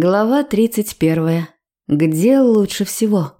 Глава 31. Где лучше всего?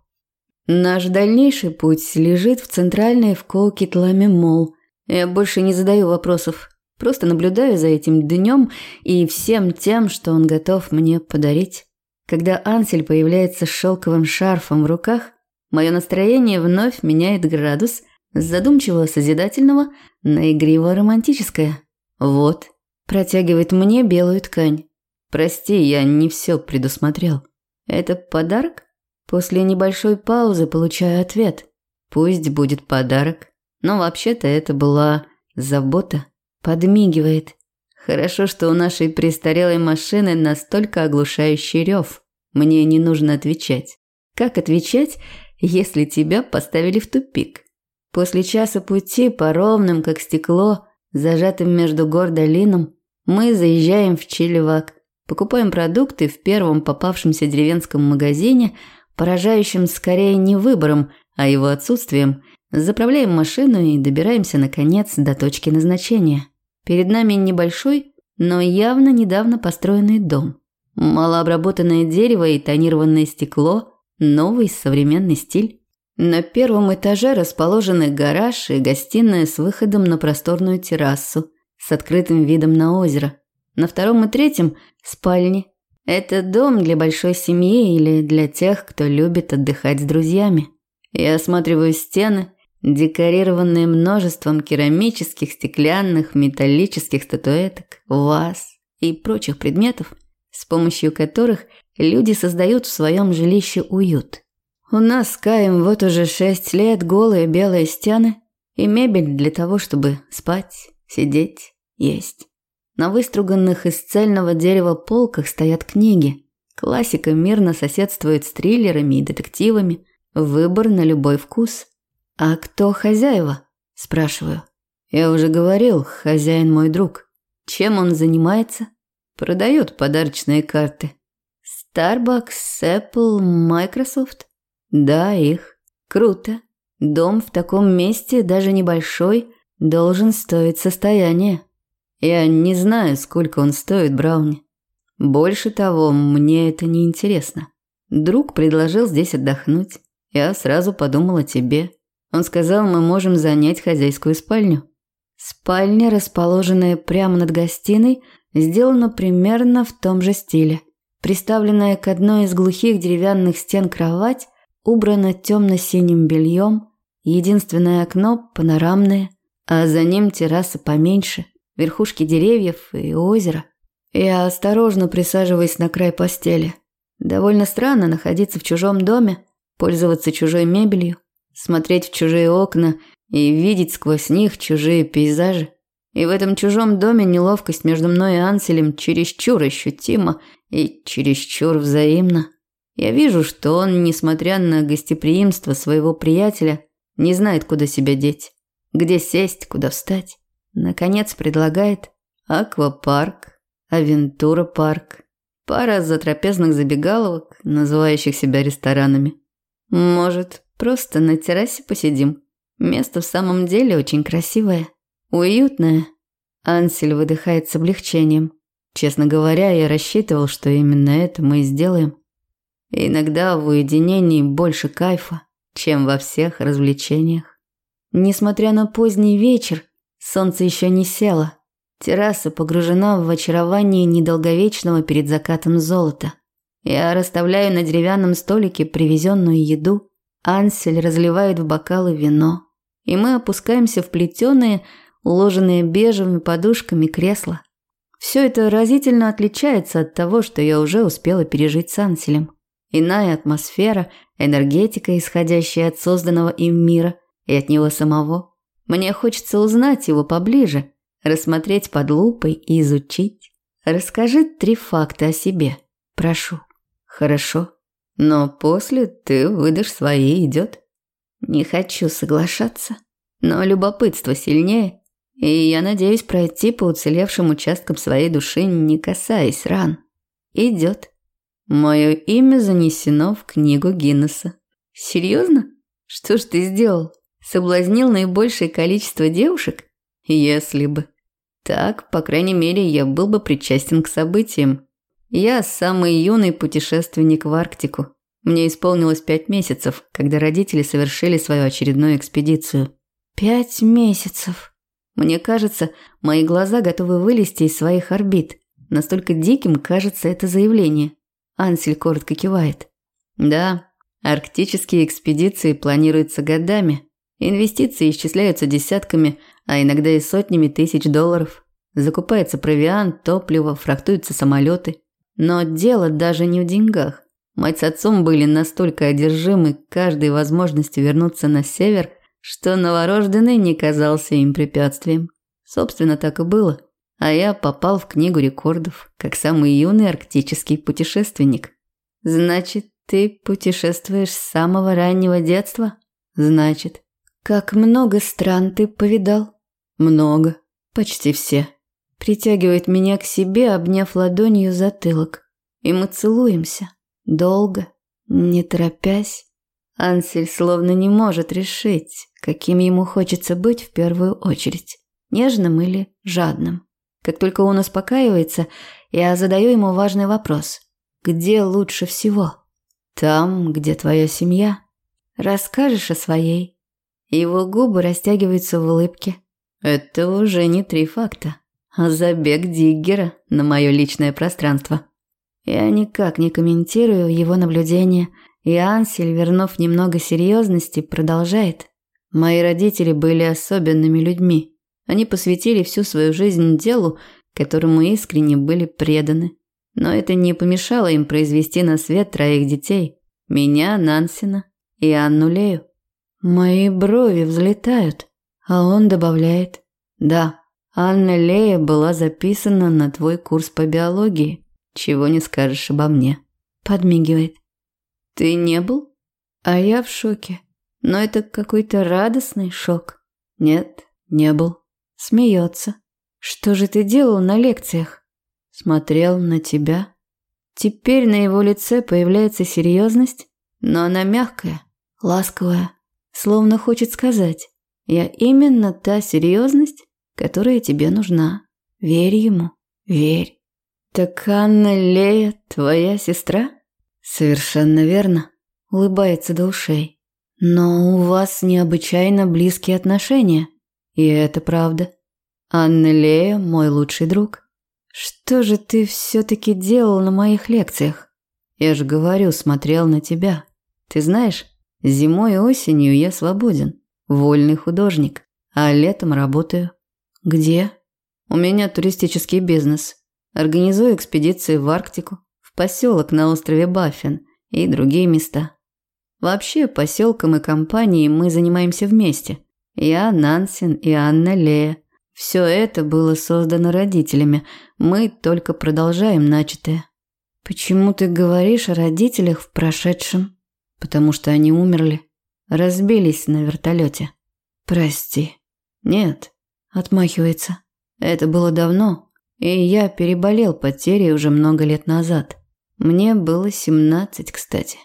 Наш дальнейший путь лежит в центральный в Коквитламе молл. Я больше не задаю вопросов, просто наблюдаю за этим днем и всем тем, что он готов мне подарить. Когда Ансель появляется с шелковым шарфом в руках, мое настроение вновь меняет градус с задумчиво-созидательного на игриво-романтическое. Вот, протягивает мне белую ткань. Прости, я не все предусмотрел. Это подарок? После небольшой паузы получаю ответ. Пусть будет подарок. Но вообще-то это была забота. Подмигивает. Хорошо, что у нашей престарелой машины настолько оглушающий рев. Мне не нужно отвечать. Как отвечать, если тебя поставили в тупик? После часа пути по ровным, как стекло, зажатым между гор долином, мы заезжаем в Чилевак. Покупаем продукты в первом попавшемся деревенском магазине, поражающем скорее не выбором, а его отсутствием. Заправляем машину и добираемся, наконец, до точки назначения. Перед нами небольшой, но явно недавно построенный дом. Малообработанное дерево и тонированное стекло, новый современный стиль. На первом этаже расположены гараж и гостиная с выходом на просторную террасу с открытым видом на озеро. На втором и третьем – спальни. Это дом для большой семьи или для тех, кто любит отдыхать с друзьями. Я осматриваю стены, декорированные множеством керамических, стеклянных, металлических статуэток, ваз и прочих предметов, с помощью которых люди создают в своем жилище уют. У нас с Каем вот уже шесть лет голые белые стены и мебель для того, чтобы спать, сидеть, есть. На выструганных из цельного дерева полках стоят книги. Классика мирно соседствует с триллерами и детективами. Выбор на любой вкус. «А кто хозяева?» – спрашиваю. «Я уже говорил, хозяин мой друг. Чем он занимается?» «Продает подарочные карты». «Starbucks, Apple, Microsoft?» «Да, их. Круто. Дом в таком месте, даже небольшой, должен стоить состояние». Я не знаю, сколько он стоит, Брауни. Больше того, мне это не интересно. Друг предложил здесь отдохнуть. Я сразу подумал о тебе. Он сказал, мы можем занять хозяйскую спальню. Спальня, расположенная прямо над гостиной, сделана примерно в том же стиле. Приставленная к одной из глухих деревянных стен кровать, убрана темно-синим бельем, единственное окно панорамное, а за ним терраса поменьше – верхушки деревьев и озеро. Я осторожно присаживаюсь на край постели. Довольно странно находиться в чужом доме, пользоваться чужой мебелью, смотреть в чужие окна и видеть сквозь них чужие пейзажи. И в этом чужом доме неловкость между мной и Анселем чересчур ощутима и чересчур взаимна. Я вижу, что он, несмотря на гостеприимство своего приятеля, не знает, куда себя деть, где сесть, куда встать. Наконец предлагает аквапарк, авентура парк, пара затрапезных забегаловок, называющих себя ресторанами. Может, просто на террасе посидим? Место в самом деле очень красивое, уютное. Ансель выдыхает с облегчением. Честно говоря, я рассчитывал, что именно это мы и сделаем. Иногда в уединении больше кайфа, чем во всех развлечениях. Несмотря на поздний вечер, Солнце еще не село. Терраса погружена в очарование недолговечного перед закатом золота. Я расставляю на деревянном столике привезенную еду. Ансель разливает в бокалы вино. И мы опускаемся в плетеные, уложенные бежевыми подушками кресла. Все это разительно отличается от того, что я уже успела пережить с Анселем. Иная атмосфера, энергетика, исходящая от созданного им мира и от него самого. Мне хочется узнать его поближе, рассмотреть под лупой и изучить. Расскажи три факта о себе, прошу. Хорошо. Но после ты выдашь свои, идет. Не хочу соглашаться, но любопытство сильнее, и я надеюсь пройти по уцелевшим участкам своей души, не касаясь ран. Идет. Мое имя занесено в книгу Гиннесса. Серьезно? Что ж ты сделал? Соблазнил наибольшее количество девушек? Если бы. Так, по крайней мере, я был бы причастен к событиям. Я самый юный путешественник в Арктику. Мне исполнилось пять месяцев, когда родители совершили свою очередную экспедицию. Пять месяцев. Мне кажется, мои глаза готовы вылезти из своих орбит. Настолько диким кажется это заявление. Ансель коротко кивает. Да, арктические экспедиции планируются годами. Инвестиции исчисляются десятками, а иногда и сотнями тысяч долларов. Закупается провиант, топливо, фрахтуются самолеты. Но дело даже не в деньгах. Мать с отцом были настолько одержимы каждой возможностью вернуться на север, что новорожденный не казался им препятствием. Собственно, так и было. А я попал в книгу рекордов, как самый юный арктический путешественник. Значит, ты путешествуешь с самого раннего детства? Значит. Как много стран ты повидал? Много. Почти все. Притягивает меня к себе, обняв ладонью затылок. И мы целуемся. Долго, не торопясь. Ансель словно не может решить, каким ему хочется быть в первую очередь. Нежным или жадным. Как только он успокаивается, я задаю ему важный вопрос. Где лучше всего? Там, где твоя семья. Расскажешь о своей? Его губы растягиваются в улыбке. Это уже не три факта забег Диггера на мое личное пространство. Я никак не комментирую его наблюдения, и Ансель, вернув немного серьезности, продолжает. Мои родители были особенными людьми. Они посвятили всю свою жизнь делу, которому искренне были преданы. Но это не помешало им произвести на свет троих детей. Меня, Нансена и Анну Лею. Мои брови взлетают, а он добавляет «Да, Анна Лея была записана на твой курс по биологии. Чего не скажешь обо мне. Подмигивает. Ты не был? А я в шоке. Но это какой-то радостный шок. Нет, не был. Смеется. Что же ты делал на лекциях? Смотрел на тебя. Теперь на его лице появляется серьезность, но она мягкая, ласковая, словно хочет сказать: "Я именно та серьезность, которая тебе нужна. Верь ему, верь. Так Анна Лея твоя сестра? Совершенно верно. Улыбается до ушей. Но у вас необычайно близкие отношения. И это правда. Анна Лея мой лучший друг. Что же ты все-таки делал на моих лекциях? Я же говорю, смотрел на тебя. Ты знаешь, зимой и осенью я свободен, вольный художник, а летом работаю. Где? У меня туристический бизнес. Организую экспедиции в Арктику, в поселок на острове Баффин и другие места. Вообще, поселком и компанией мы занимаемся вместе. Я, Нансен и Анна Лея. Все это было создано родителями. Мы только продолжаем начатое. Почему ты говоришь о родителях в прошедшем? Потому что они умерли. Разбились на вертолете. Прости. Нет, Отмахивается. Это было давно, и я переболел потерей уже много лет назад. Мне было 17, кстати.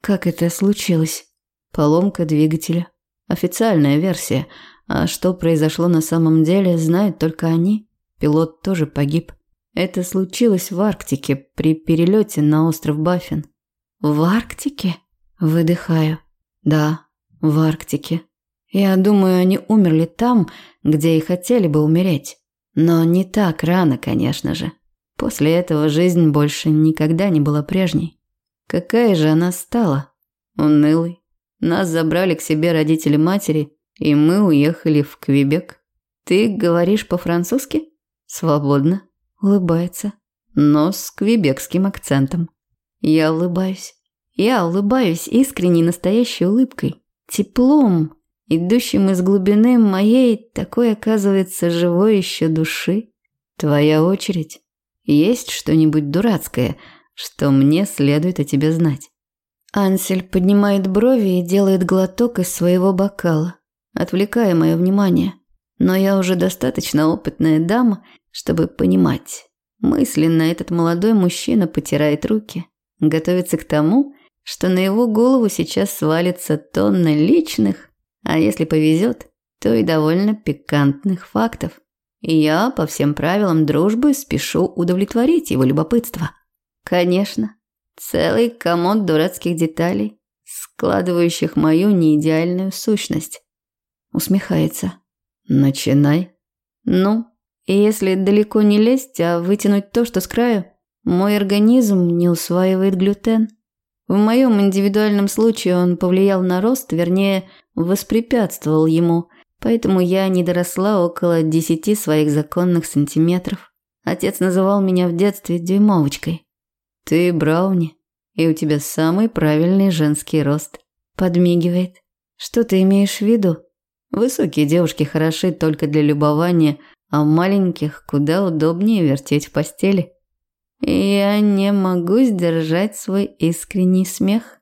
Как это случилось? Поломка двигателя. Официальная версия. А что произошло на самом деле, знают только они. Пилот тоже погиб. Это случилось в Арктике при перелете на остров Баффин. В Арктике? Выдыхаю. Да, в Арктике. Я думаю, они умерли там, где и хотели бы умереть. Но не так рано, конечно же. После этого жизнь больше никогда не была прежней. Какая же она стала? Унылой. Нас забрали к себе родители матери, и мы уехали в Квебек. Ты говоришь по-французски? Свободно. Улыбается. Но с квебекским акцентом. Я улыбаюсь. Я улыбаюсь искренней настоящей улыбкой. Теплом, идущим из глубины моей такой, оказывается, живой еще души. Твоя очередь. Есть что-нибудь дурацкое, что мне следует о тебе знать?» Ансель поднимает брови и делает глоток из своего бокала, отвлекая мое внимание. Но я уже достаточно опытная дама, чтобы понимать. Мысленно этот молодой мужчина потирает руки, готовится к тому, что на его голову сейчас свалится тонна личных, а если повезет, то и довольно пикантных фактов. И я, по всем правилам дружбы, спешу удовлетворить его любопытство. Конечно. Целый комод дурацких деталей, складывающих мою неидеальную сущность. Усмехается. Начинай. Ну, если далеко не лезть, а вытянуть то, что с краю, мой организм не усваивает глютен. В моем индивидуальном случае он повлиял на рост, вернее, воспрепятствовал ему, поэтому я не доросла около десяти своих законных сантиметров. Отец называл меня в детстве дюймовочкой. «Ты Брауни, и у тебя самый правильный женский рост», – подмигивает. «Что ты имеешь в виду?» «Высокие девушки хороши только для любования, а маленьких куда удобнее вертеть в постели». Я не могу сдержать свой искренний смех.